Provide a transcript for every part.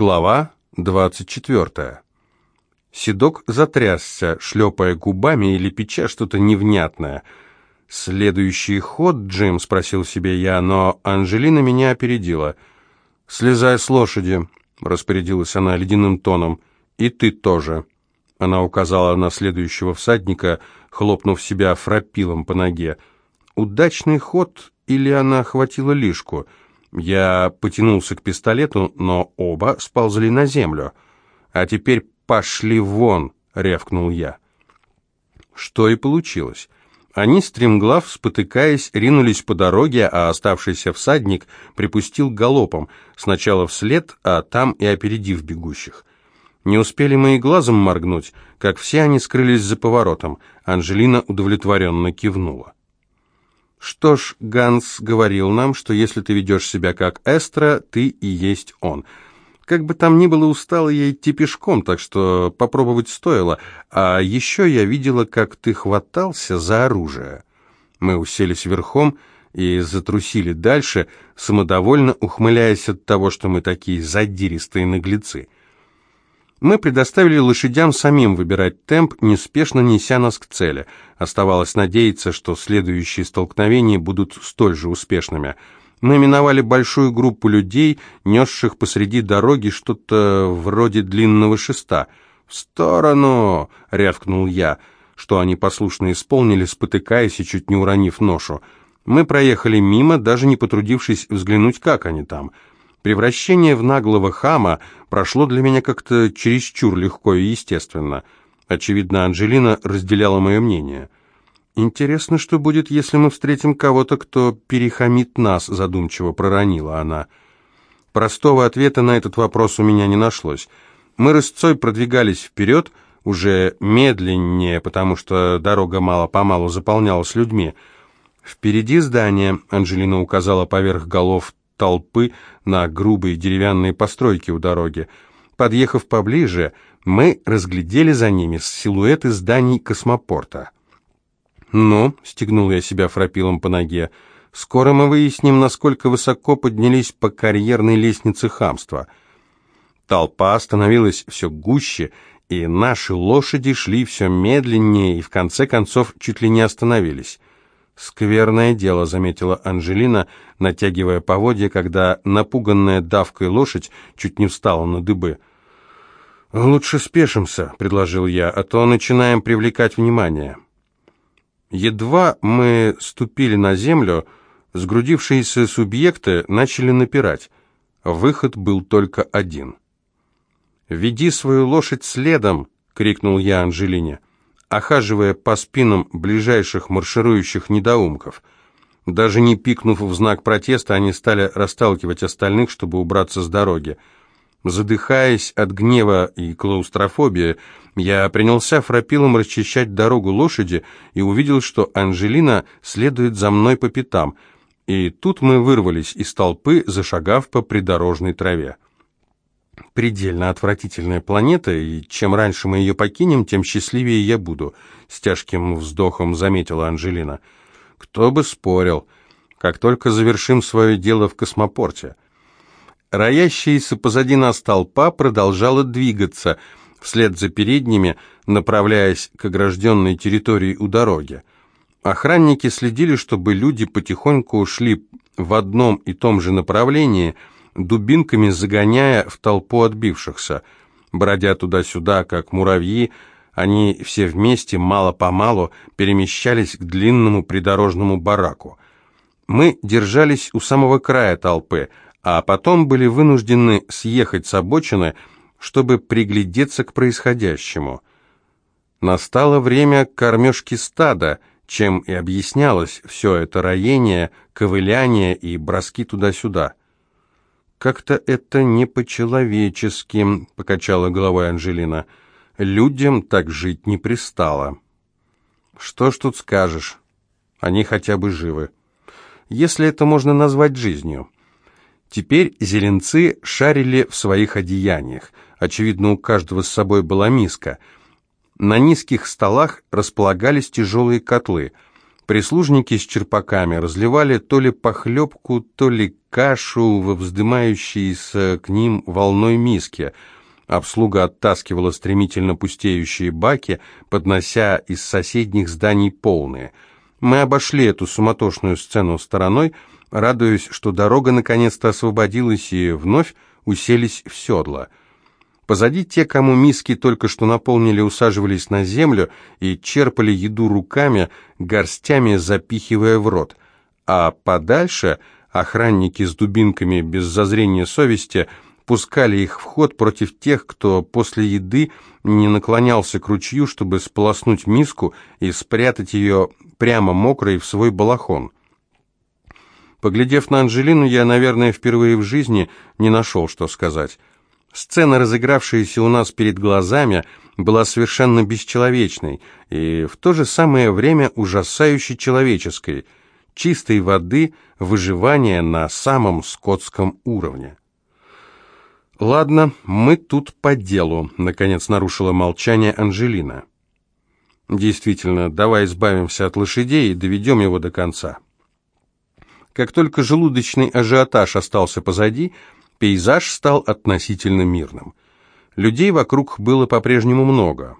Глава 24. Седок затрясся, шлепая губами или печа что-то невнятное. «Следующий ход, Джим?» — спросил себе я, но Анжелина меня опередила. «Слезай с лошади», — распорядилась она ледяным тоном. «И ты тоже». Она указала на следующего всадника, хлопнув себя фрапилом по ноге. «Удачный ход или она охватила лишку?» Я потянулся к пистолету, но оба сползли на землю. «А теперь пошли вон!» — рявкнул я. Что и получилось. Они, стремглав, спотыкаясь, ринулись по дороге, а оставшийся всадник припустил галопом, сначала вслед, а там и опередив бегущих. Не успели мы и глазом моргнуть, как все они скрылись за поворотом. Анжелина удовлетворенно кивнула. Что ж, Ганс говорил нам, что если ты ведешь себя как Эстра, ты и есть он. Как бы там ни было, устала я идти пешком, так что попробовать стоило. А еще я видела, как ты хватался за оружие. Мы уселись верхом и затрусили дальше, самодовольно ухмыляясь от того, что мы такие задиристые наглецы. Мы предоставили лошадям самим выбирать темп, неспешно неся нас к цели. Оставалось надеяться, что следующие столкновения будут столь же успешными. Мы миновали большую группу людей, несших посреди дороги что-то вроде длинного шеста. «В сторону!» — рявкнул я, что они послушно исполнили, спотыкаясь и чуть не уронив ношу. Мы проехали мимо, даже не потрудившись взглянуть, как они там — Превращение в наглого хама прошло для меня как-то чересчур легко и естественно. Очевидно, Анжелина разделяла мое мнение. «Интересно, что будет, если мы встретим кого-то, кто перехамит нас», — задумчиво проронила она. Простого ответа на этот вопрос у меня не нашлось. Мы рысцой продвигались вперед, уже медленнее, потому что дорога мало-помалу заполнялась людьми. «Впереди здание», — Анжелина указала поверх голов толпы на грубые деревянные постройки у дороги. Подъехав поближе, мы разглядели за ними силуэты зданий космопорта. «Ну», — стегнул я себя фрапилом по ноге, — «скоро мы выясним, насколько высоко поднялись по карьерной лестнице хамства». Толпа становилась все гуще, и наши лошади шли все медленнее и в конце концов чуть ли не остановились. «Скверное дело», — заметила Анжелина, натягивая поводья, когда напуганная давкой лошадь чуть не встала на дыбы. «Лучше спешимся», — предложил я, — «а то начинаем привлекать внимание». Едва мы ступили на землю, сгрудившиеся субъекты начали напирать. Выход был только один. «Веди свою лошадь следом!» — крикнул я Анжелине охаживая по спинам ближайших марширующих недоумков. Даже не пикнув в знак протеста, они стали расталкивать остальных, чтобы убраться с дороги. Задыхаясь от гнева и клаустрофобии, я принялся фрапилом расчищать дорогу лошади и увидел, что Анжелина следует за мной по пятам. И тут мы вырвались из толпы, зашагав по придорожной траве предельно отвратительная планета, и чем раньше мы ее покинем, тем счастливее я буду», — с тяжким вздохом заметила Анжелина. «Кто бы спорил, как только завершим свое дело в космопорте». Роящаяся позади нас толпа продолжала двигаться, вслед за передними, направляясь к огражденной территории у дороги. Охранники следили, чтобы люди потихоньку ушли в одном и том же направлении — дубинками загоняя в толпу отбившихся. Бродя туда-сюда, как муравьи, они все вместе, мало-помалу, перемещались к длинному придорожному бараку. Мы держались у самого края толпы, а потом были вынуждены съехать с обочины, чтобы приглядеться к происходящему. Настало время кормежки стада, чем и объяснялось все это роение, ковыляние и броски туда-сюда. «Как-то это не по-человечески», — покачала головой Анжелина. «Людям так жить не пристало». «Что ж тут скажешь? Они хотя бы живы. Если это можно назвать жизнью». Теперь зеленцы шарили в своих одеяниях. Очевидно, у каждого с собой была миска. На низких столах располагались тяжелые котлы — Прислужники с черпаками разливали то ли похлебку, то ли кашу во вздымающиеся к ним волной миски. Обслуга оттаскивала стремительно пустеющие баки, поднося из соседних зданий полные. Мы обошли эту суматошную сцену стороной, радуясь, что дорога наконец-то освободилась и вновь уселись в седла. Позади те, кому миски только что наполнили, усаживались на землю и черпали еду руками, горстями запихивая в рот. А подальше охранники с дубинками без зазрения совести пускали их в ход против тех, кто после еды не наклонялся к ручью, чтобы сполоснуть миску и спрятать ее прямо мокрой в свой балахон. Поглядев на Анжелину, я, наверное, впервые в жизни не нашел, что сказать. Сцена, разыгравшаяся у нас перед глазами, была совершенно бесчеловечной и в то же самое время ужасающе человеческой, чистой воды выживания на самом скотском уровне. «Ладно, мы тут по делу», — наконец нарушила молчание Анжелина. «Действительно, давай избавимся от лошадей и доведем его до конца». Как только желудочный ажиотаж остался позади, пейзаж стал относительно мирным. Людей вокруг было по-прежнему много.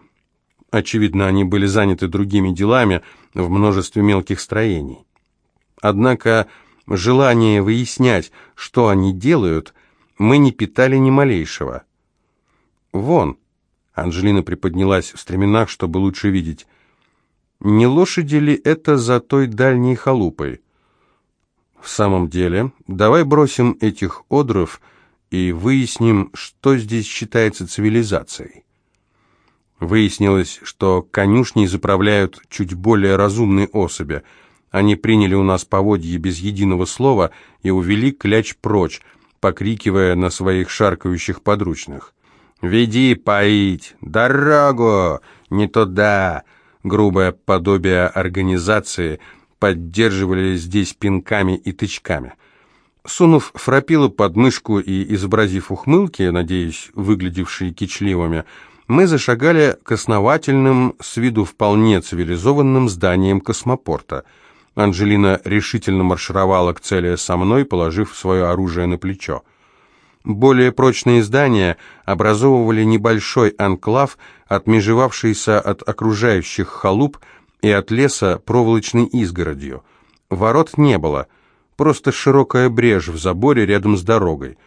Очевидно, они были заняты другими делами в множестве мелких строений. Однако желание выяснять, что они делают, мы не питали ни малейшего. «Вон», — Анжелина приподнялась в стременах, чтобы лучше видеть, — «не лошади ли это за той дальней халупой?» В самом деле, давай бросим этих одров и выясним, что здесь считается цивилизацией. Выяснилось, что конюшней заправляют чуть более разумные особи. Они приняли у нас поводье без единого слова и увели кляч прочь, покрикивая на своих шаркающих подручных. «Веди поить! Дорогу! Не туда!» Грубое подобие организации – поддерживали здесь пинками и тычками. Сунув фрапило под мышку и изобразив ухмылки, надеюсь, выглядевшие кичливыми, мы зашагали к основательным, с виду вполне цивилизованным зданиям космопорта. Анжелина решительно маршировала к цели со мной, положив свое оружие на плечо. Более прочные здания образовывали небольшой анклав, отмежевавшийся от окружающих халуп, и от леса проволочной изгородью. Ворот не было, просто широкая брешь в заборе рядом с дорогой.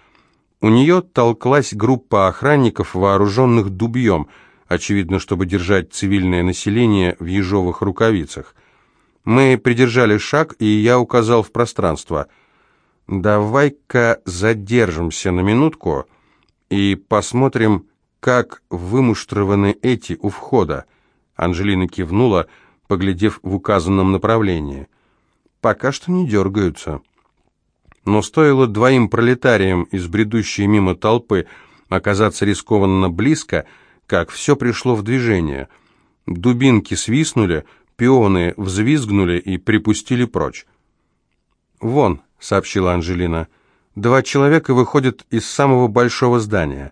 У нее толклась группа охранников, вооруженных дубьем, очевидно, чтобы держать цивильное население в ежовых рукавицах. Мы придержали шаг, и я указал в пространство. «Давай-ка задержимся на минутку и посмотрим, как вымуштрованы эти у входа». Анжелина кивнула, — поглядев в указанном направлении. «Пока что не дергаются». Но стоило двоим пролетариям из бредущей мимо толпы оказаться рискованно близко, как все пришло в движение. Дубинки свистнули, пионы взвизгнули и припустили прочь. «Вон», — сообщила Анжелина, — «два человека выходят из самого большого здания».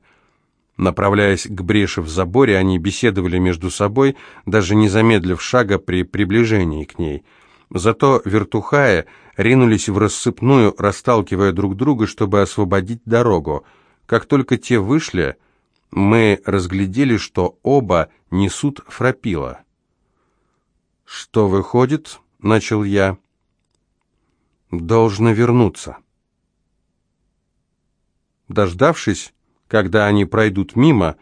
Направляясь к бреши в заборе, они беседовали между собой, даже не замедлив шага при приближении к ней. Зато вертухая ринулись в рассыпную, расталкивая друг друга, чтобы освободить дорогу. Как только те вышли, мы разглядели, что оба несут фрапила. «Что выходит?» — начал я. «Должно вернуться». Дождавшись, когда они пройдут мимо,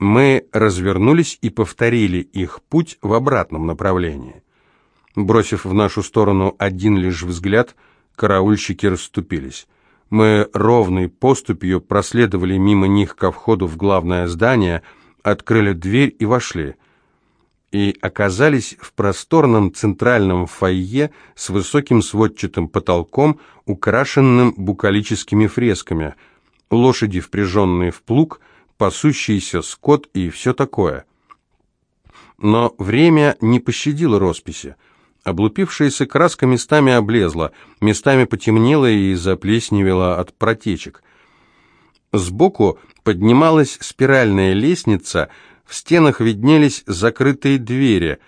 мы развернулись и повторили их путь в обратном направлении. Бросив в нашу сторону один лишь взгляд, караульщики расступились. Мы ровной поступью проследовали мимо них ко входу в главное здание, открыли дверь и вошли. И оказались в просторном центральном фойе с высоким сводчатым потолком, украшенным букалическими фресками – лошади, впряженные в плуг, пасущийся скот и все такое. Но время не пощадило росписи. Облупившаяся краска местами облезла, местами потемнела и заплесневела от протечек. Сбоку поднималась спиральная лестница, в стенах виднелись закрытые двери.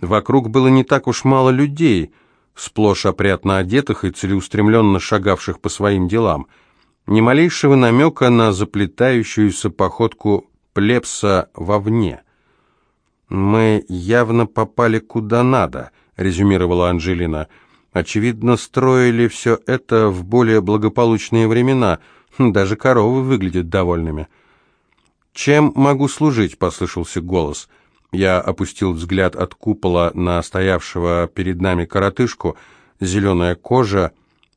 Вокруг было не так уж мало людей, сплошь опрятно одетых и целеустремленно шагавших по своим делам. Ни малейшего намека на заплетающуюся походку плебса вовне. «Мы явно попали куда надо», — резюмировала Анжелина. «Очевидно, строили все это в более благополучные времена. Даже коровы выглядят довольными». «Чем могу служить?» — послышался голос. Я опустил взгляд от купола на стоявшего перед нами коротышку. Зеленая кожа,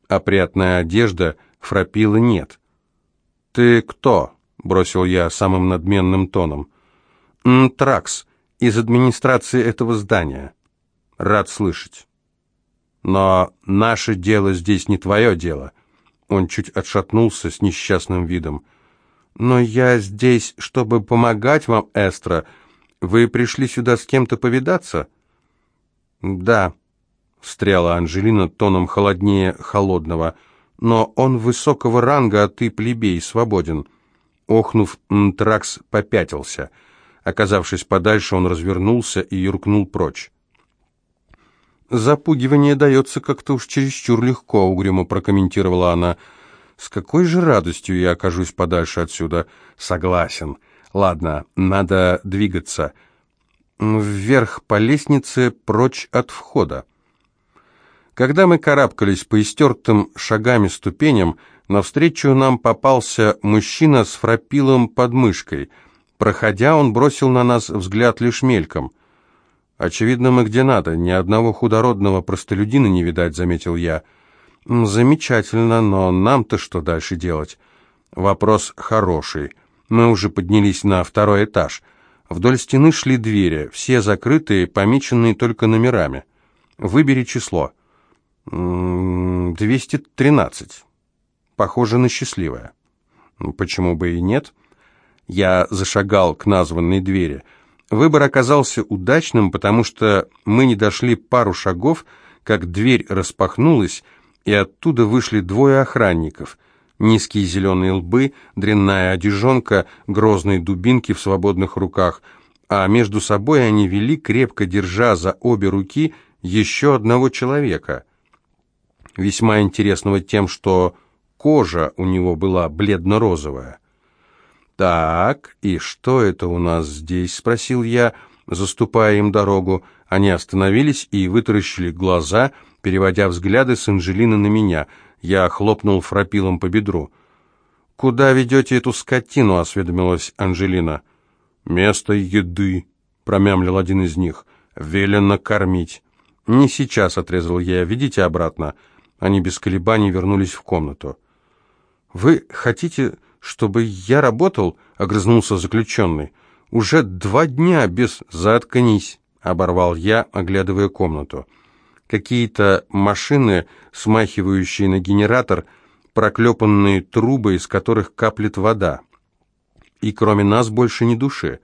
опрятная одежда, фрапила нет. «Ты кто?» — бросил я самым надменным тоном. «Тракс, из администрации этого здания. Рад слышать. Но наше дело здесь не твое дело». Он чуть отшатнулся с несчастным видом. «Но я здесь, чтобы помогать вам, Эстра», вы пришли сюда с кем-то повидаться?» «Да», — встряла Анжелина тоном холоднее холодного, «но он высокого ранга, а ты плебей, свободен». Охнув, Тракс попятился. Оказавшись подальше, он развернулся и юркнул прочь. «Запугивание дается как-то уж чересчур легко», — угрюмо прокомментировала она. «С какой же радостью я окажусь подальше отсюда?» «Согласен. Ладно, надо двигаться. Вверх по лестнице, прочь от входа. Когда мы карабкались по истертым шагами ступеням, навстречу нам попался мужчина с фрапилом под мышкой. Проходя, он бросил на нас взгляд лишь мельком. «Очевидно, мы где надо. Ни одного худородного простолюдина не видать», — заметил я. «Замечательно, но нам-то что дальше делать?» «Вопрос хороший». Мы уже поднялись на второй этаж. Вдоль стены шли двери, все закрытые, помеченные только номерами. Выбери число. 213. Похоже на счастливое. Почему бы и нет? Я зашагал к названной двери. Выбор оказался удачным, потому что мы не дошли пару шагов, как дверь распахнулась, и оттуда вышли двое охранников — Низкие зеленые лбы, дрянная одежонка, грозные дубинки в свободных руках, а между собой они вели, крепко держа за обе руки, еще одного человека. Весьма интересного тем, что кожа у него была бледно-розовая. «Так, и что это у нас здесь?» — спросил я, заступая им дорогу. Они остановились и вытаращили глаза, переводя взгляды с Анжелины на меня — я хлопнул фрапилом по бедру. «Куда ведете эту скотину?» — осведомилась Анжелина. «Место еды», — промямлил один из них. «Велено кормить». «Не сейчас», — отрезал я. «Ведите обратно». Они без колебаний вернулись в комнату. «Вы хотите, чтобы я работал?» — огрызнулся заключенный. «Уже два дня без... Заткнись!» — оборвал я, оглядывая комнату какие-то машины, смахивающие на генератор, проклепанные трубы, из которых каплет вода. И кроме нас больше ни души.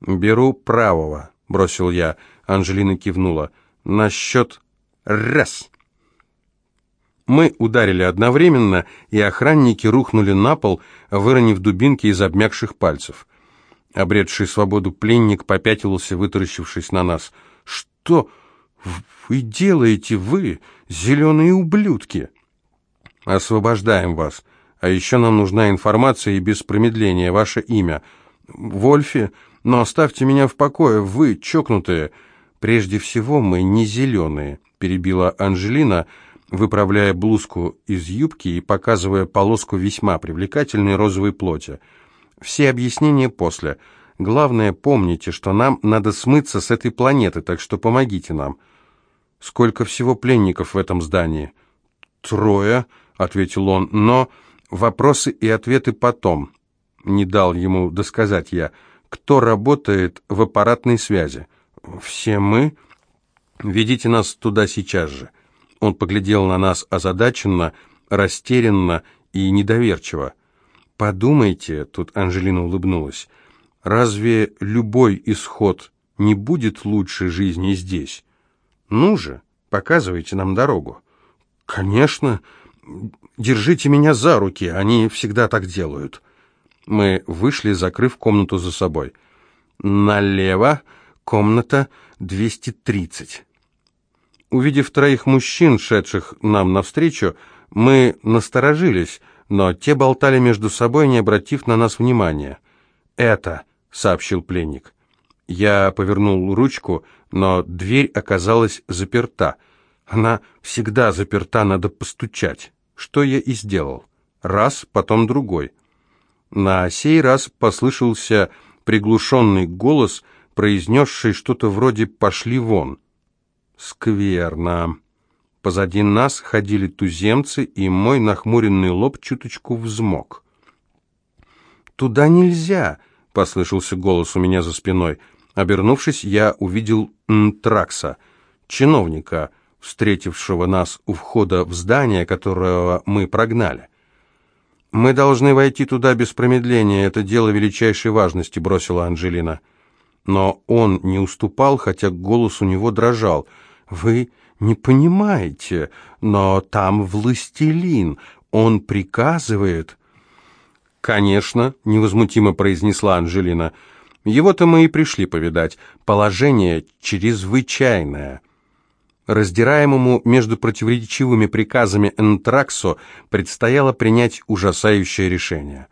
«Беру правого», — бросил я. Анжелина кивнула. «На счет раз». Мы ударили одновременно, и охранники рухнули на пол, выронив дубинки из обмякших пальцев. Обретший свободу пленник попятился, вытаращившись на нас. «Что?» вы делаете, вы, зеленые ублюдки?» «Освобождаем вас. А еще нам нужна информация и без промедления. Ваше имя. Вольфи? Но оставьте меня в покое, вы, чокнутые. Прежде всего, мы не зеленые», — перебила Анжелина, выправляя блузку из юбки и показывая полоску весьма привлекательной розовой плоти. «Все объяснения после. Главное, помните, что нам надо смыться с этой планеты, так что помогите нам». Сколько всего пленников в этом здании? Трое, ответил он, но вопросы и ответы потом. Не дал ему досказать я. Кто работает в аппаратной связи? Все мы. Ведите нас туда сейчас же. Он поглядел на нас озадаченно, растерянно и недоверчиво. «Подумайте», — тут Анжелина улыбнулась, — «разве любой исход не будет лучше жизни здесь?» «Ну же, показывайте нам дорогу». «Конечно. Держите меня за руки, они всегда так делают». Мы вышли, закрыв комнату за собой. «Налево, комната 230. Увидев троих мужчин, шедших нам навстречу, мы насторожились, но те болтали между собой, не обратив на нас внимания. «Это», — сообщил пленник. Я повернул ручку, но дверь оказалась заперта. Она всегда заперта, надо постучать. Что я и сделал. Раз, потом другой. На сей раз послышался приглушенный голос, произнесший что-то вроде «пошли вон». Скверно. Позади нас ходили туземцы, и мой нахмуренный лоб чуточку взмок. «Туда нельзя!» — послышался голос у меня за спиной. Обернувшись, я увидел Нтракса, чиновника, встретившего нас у входа в здание, которое мы прогнали. «Мы должны войти туда без промедления, это дело величайшей важности», — бросила Анжелина. Но он не уступал, хотя голос у него дрожал. «Вы не понимаете, но там властелин, он приказывает...» «Конечно», — невозмутимо произнесла Анжелина, — его-то мы и пришли повидать. Положение чрезвычайное. Раздираемому между противоречивыми приказами Энтраксо предстояло принять ужасающее решение.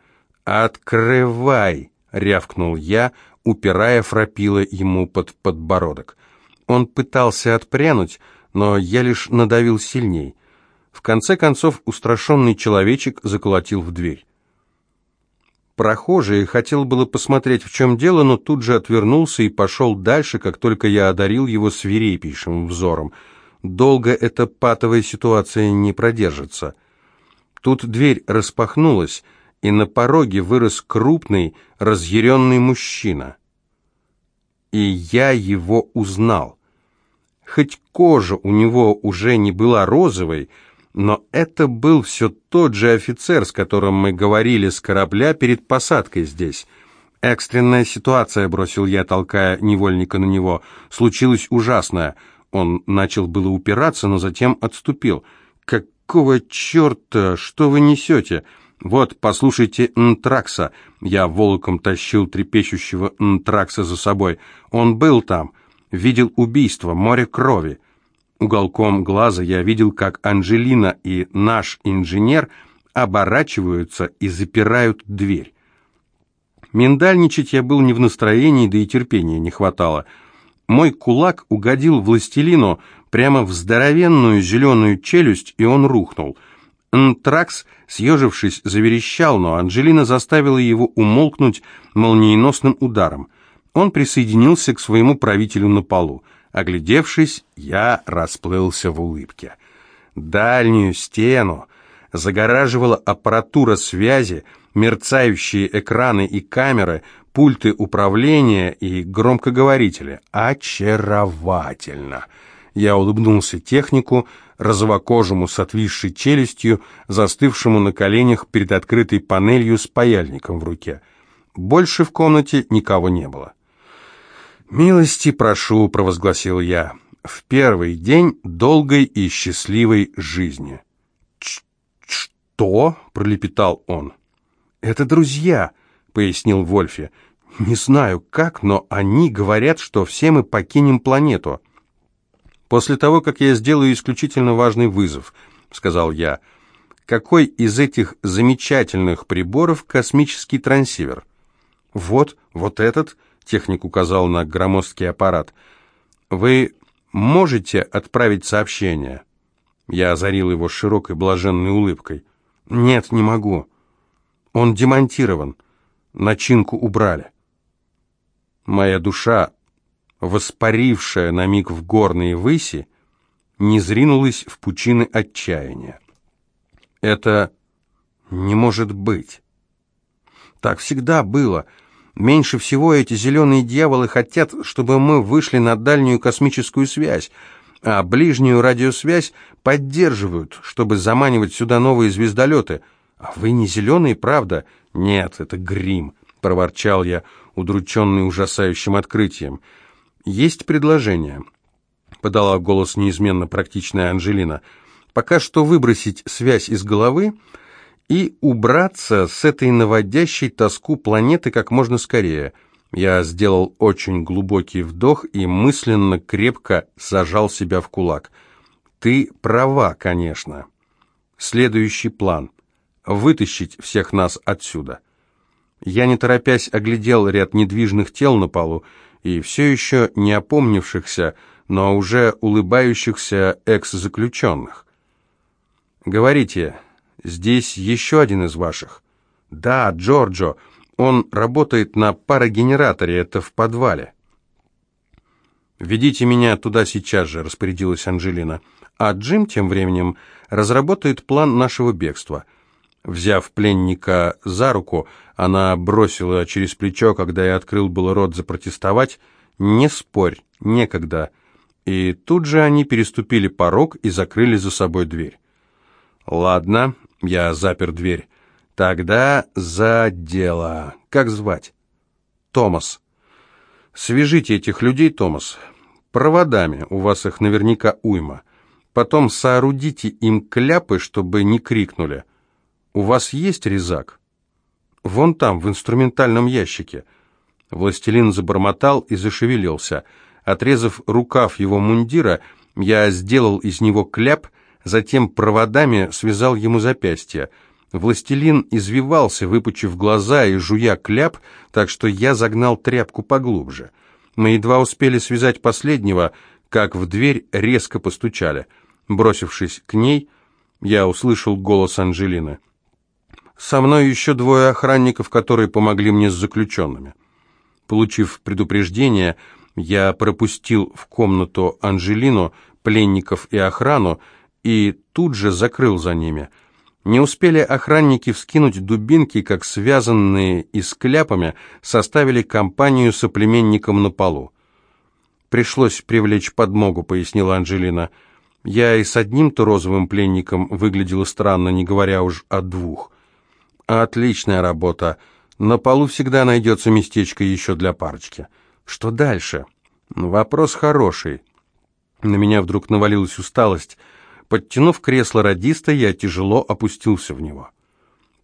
«Открывай!» — рявкнул я, упирая фрапила ему под подбородок. Он пытался отпрянуть, но я лишь надавил сильней. В конце концов устрашенный человечек заколотил в дверь. Прохожий хотел было посмотреть, в чем дело, но тут же отвернулся и пошел дальше, как только я одарил его свирепейшим взором. Долго эта патовая ситуация не продержится. Тут дверь распахнулась, и на пороге вырос крупный, разъяренный мужчина. И я его узнал. Хоть кожа у него уже не была розовой, но это был все тот же офицер, с которым мы говорили с корабля перед посадкой здесь. «Экстренная ситуация», — бросил я, толкая невольника на него. «Случилось ужасное». Он начал было упираться, но затем отступил. «Какого черта? Что вы несете?» «Вот, послушайте Нтракса». Я волоком тащил трепещущего Нтракса за собой. «Он был там. Видел убийство, море крови». Уголком глаза я видел, как Анжелина и наш инженер оборачиваются и запирают дверь. Миндальничать я был не в настроении, да и терпения не хватало. Мой кулак угодил властелину прямо в здоровенную зеленую челюсть, и он рухнул. Нтракс, съежившись, заверещал, но Анжелина заставила его умолкнуть молниеносным ударом. Он присоединился к своему правителю на полу. Оглядевшись, я расплылся в улыбке. Дальнюю стену загораживала аппаратура связи, мерцающие экраны и камеры, пульты управления и громкоговорители. Очаровательно! Я улыбнулся технику, розовокожему с отвисшей челюстью, застывшему на коленях перед открытой панелью с паяльником в руке. Больше в комнате никого не было. «Милости прошу», — провозгласил я, — «в первый день долгой и счастливой жизни». Ч «Что?» — пролепетал он. «Это друзья», — пояснил Вольфи. «Не знаю как, но они говорят, что все мы покинем планету». «После того, как я сделаю исключительно важный вызов», — сказал я, — «какой из этих замечательных приборов космический трансивер?» «Вот, вот этот», — Техник указал на громоздкий аппарат. «Вы можете отправить сообщение?» Я озарил его широкой блаженной улыбкой. «Нет, не могу. Он демонтирован. Начинку убрали». Моя душа, воспарившая на миг в горные выси, не зринулась в пучины отчаяния. Это не может быть. Так всегда было — Меньше всего эти зеленые дьяволы хотят, чтобы мы вышли на дальнюю космическую связь, а ближнюю радиосвязь поддерживают, чтобы заманивать сюда новые звездолеты. А вы не зеленые, правда? Нет, это грим, проворчал я, удрученный ужасающим открытием. Есть предложение, подала голос неизменно практичная Анжелина. Пока что выбросить связь из головы, и убраться с этой наводящей тоску планеты как можно скорее. Я сделал очень глубокий вдох и мысленно крепко зажал себя в кулак. Ты права, конечно. Следующий план — вытащить всех нас отсюда. Я, не торопясь, оглядел ряд недвижных тел на полу и все еще не опомнившихся, но уже улыбающихся экс-заключенных. «Говорите, здесь еще один из ваших?» «Да, Джорджо. Он работает на парогенераторе, это в подвале». «Ведите меня туда сейчас же», — распорядилась Анжелина. «А Джим тем временем разработает план нашего бегства». Взяв пленника за руку, она бросила через плечо, когда я открыл был рот запротестовать, «Не спорь, некогда». И тут же они переступили порог и закрыли за собой дверь. «Ладно», — я запер дверь. «Тогда за дело. Как звать?» «Томас». «Свяжите этих людей, Томас, проводами, у вас их наверняка уйма. Потом соорудите им кляпы, чтобы не крикнули. У вас есть резак?» «Вон там, в инструментальном ящике». Властелин забормотал и зашевелился. Отрезав рукав его мундира, я сделал из него кляп — затем проводами связал ему запястье. Властелин извивался, выпучив глаза и жуя кляп, так что я загнал тряпку поглубже. Мы едва успели связать последнего, как в дверь резко постучали. Бросившись к ней, я услышал голос Анжелины. «Со мной еще двое охранников, которые помогли мне с заключенными». Получив предупреждение, я пропустил в комнату Анжелину, пленников и охрану, и тут же закрыл за ними. Не успели охранники вскинуть дубинки, как связанные и с кляпами составили компанию соплеменникам на полу. «Пришлось привлечь подмогу», — пояснила Анжелина. «Я и с одним-то розовым пленником выглядела странно, не говоря уж о двух». «Отличная работа. На полу всегда найдется местечко еще для парочки. Что дальше?» «Вопрос хороший». На меня вдруг навалилась усталость — Подтянув кресло радиста, я тяжело опустился в него.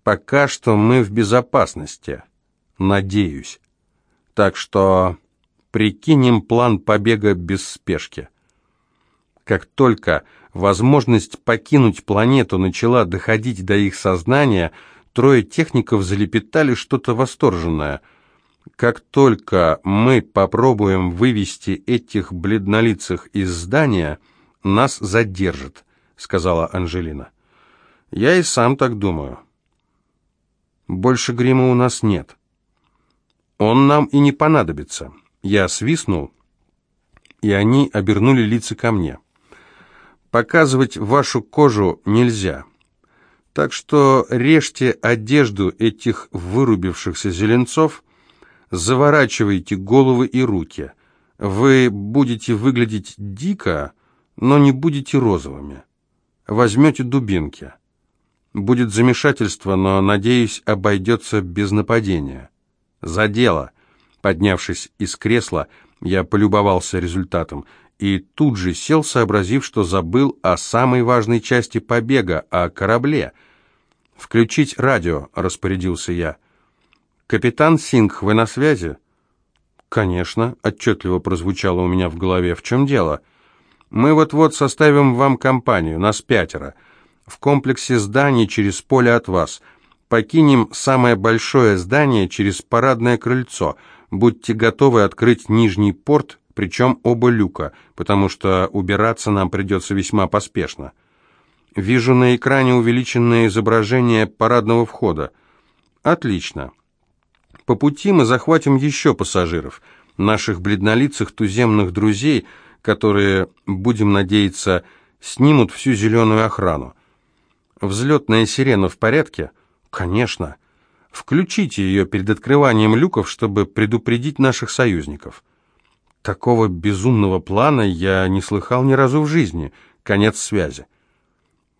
Пока что мы в безопасности. Надеюсь. Так что прикинем план побега без спешки. Как только возможность покинуть планету начала доходить до их сознания, трое техников залепетали что-то восторженное. Как только мы попробуем вывести этих бледнолицых из здания, нас задержат. — сказала Анжелина. «Я и сам так думаю. Больше грима у нас нет. Он нам и не понадобится». Я свистнул, и они обернули лица ко мне. «Показывать вашу кожу нельзя». Так что режьте одежду этих вырубившихся зеленцов, заворачивайте головы и руки. Вы будете выглядеть дико, но не будете розовыми возьмете дубинки. Будет замешательство, но, надеюсь, обойдется без нападения. За дело. Поднявшись из кресла, я полюбовался результатом и тут же сел, сообразив, что забыл о самой важной части побега, о корабле. «Включить радио», — распорядился я. «Капитан Сингх, вы на связи?» «Конечно», — отчетливо прозвучало у меня в голове. «В чем дело?» Мы вот-вот составим вам компанию, нас пятеро. В комплексе зданий через поле от вас. Покинем самое большое здание через парадное крыльцо. Будьте готовы открыть нижний порт, причем оба люка, потому что убираться нам придется весьма поспешно. Вижу на экране увеличенное изображение парадного входа. Отлично. По пути мы захватим еще пассажиров, наших бледнолицых туземных друзей – которые, будем надеяться, снимут всю зеленую охрану. Взлетная сирена в порядке? Конечно. Включите ее перед открыванием люков, чтобы предупредить наших союзников. Такого безумного плана я не слыхал ни разу в жизни. Конец связи.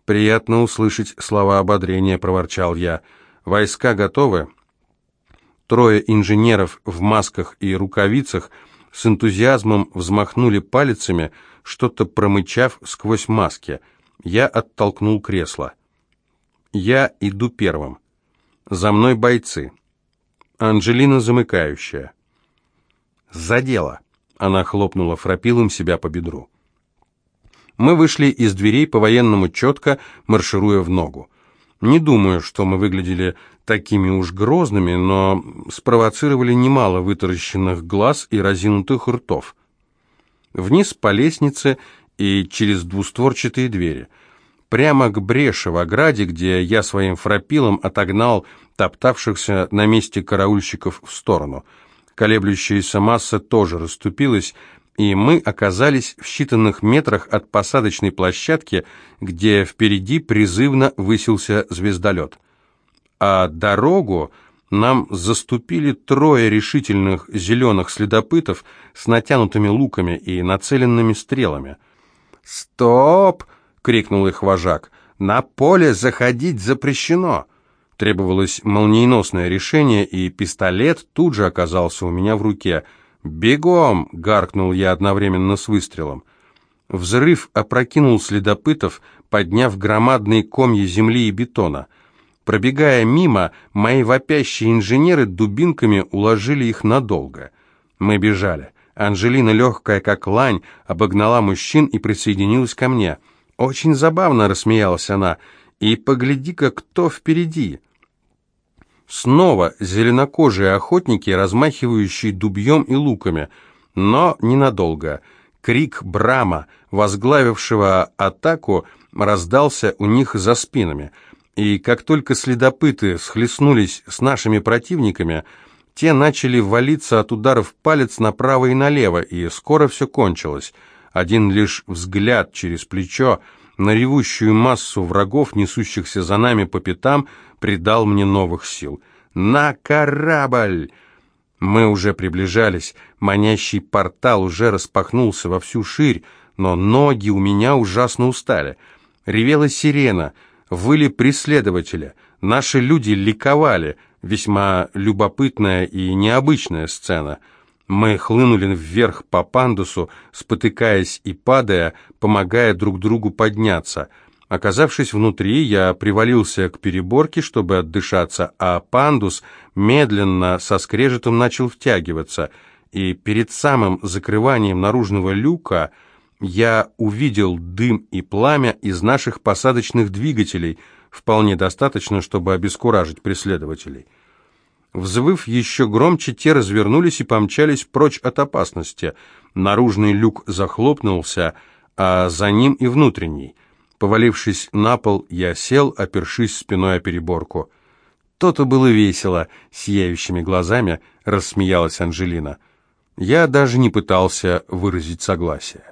Приятно услышать слова ободрения, проворчал я. Войска готовы? Трое инженеров в масках и рукавицах – с энтузиазмом взмахнули палицами, что-то промычав сквозь маски. Я оттолкнул кресло. Я иду первым. За мной бойцы. Анжелина замыкающая. За дело!» Она хлопнула фрапилом себя по бедру. Мы вышли из дверей по-военному четко, маршируя в ногу. Не думаю, что мы выглядели такими уж грозными, но спровоцировали немало вытаращенных глаз и разинутых ртов. Вниз по лестнице и через двустворчатые двери. Прямо к бреши в ограде, где я своим фрапилом отогнал топтавшихся на месте караульщиков в сторону. Колеблющаяся масса тоже расступилась, и мы оказались в считанных метрах от посадочной площадки, где впереди призывно высился звездолет. А дорогу нам заступили трое решительных зеленых следопытов с натянутыми луками и нацеленными стрелами. «Стоп!» — крикнул их вожак. «На поле заходить запрещено!» Требовалось молниеносное решение, и пистолет тут же оказался у меня в руке — «Бегом!» — гаркнул я одновременно с выстрелом. Взрыв опрокинул следопытов, подняв громадные комья земли и бетона. Пробегая мимо, мои вопящие инженеры дубинками уложили их надолго. Мы бежали. Анжелина, легкая как лань, обогнала мужчин и присоединилась ко мне. «Очень забавно», — рассмеялась она. «И погляди-ка, кто впереди!» Снова зеленокожие охотники, размахивающие дубьем и луками, но ненадолго. Крик Брама, возглавившего атаку, раздался у них за спинами, и как только следопыты схлестнулись с нашими противниками, те начали валиться от ударов палец направо и налево, и скоро все кончилось. Один лишь взгляд через плечо на ревущую массу врагов, несущихся за нами по пятам, придал мне новых сил. «На корабль!» Мы уже приближались, манящий портал уже распахнулся во всю ширь, но ноги у меня ужасно устали. Ревела сирена, выли преследователя, наши люди ликовали, весьма любопытная и необычная сцена. Мы хлынули вверх по пандусу, спотыкаясь и падая, помогая друг другу подняться — Оказавшись внутри, я привалился к переборке, чтобы отдышаться, а пандус медленно со скрежетом начал втягиваться, и перед самым закрыванием наружного люка я увидел дым и пламя из наших посадочных двигателей, вполне достаточно, чтобы обескуражить преследователей. Взвыв еще громче, те развернулись и помчались прочь от опасности. Наружный люк захлопнулся, а за ним и внутренний — Повалившись на пол, я сел, опершись спиной о переборку. То-то было весело, сияющими глазами рассмеялась Анжелина. Я даже не пытался выразить согласие.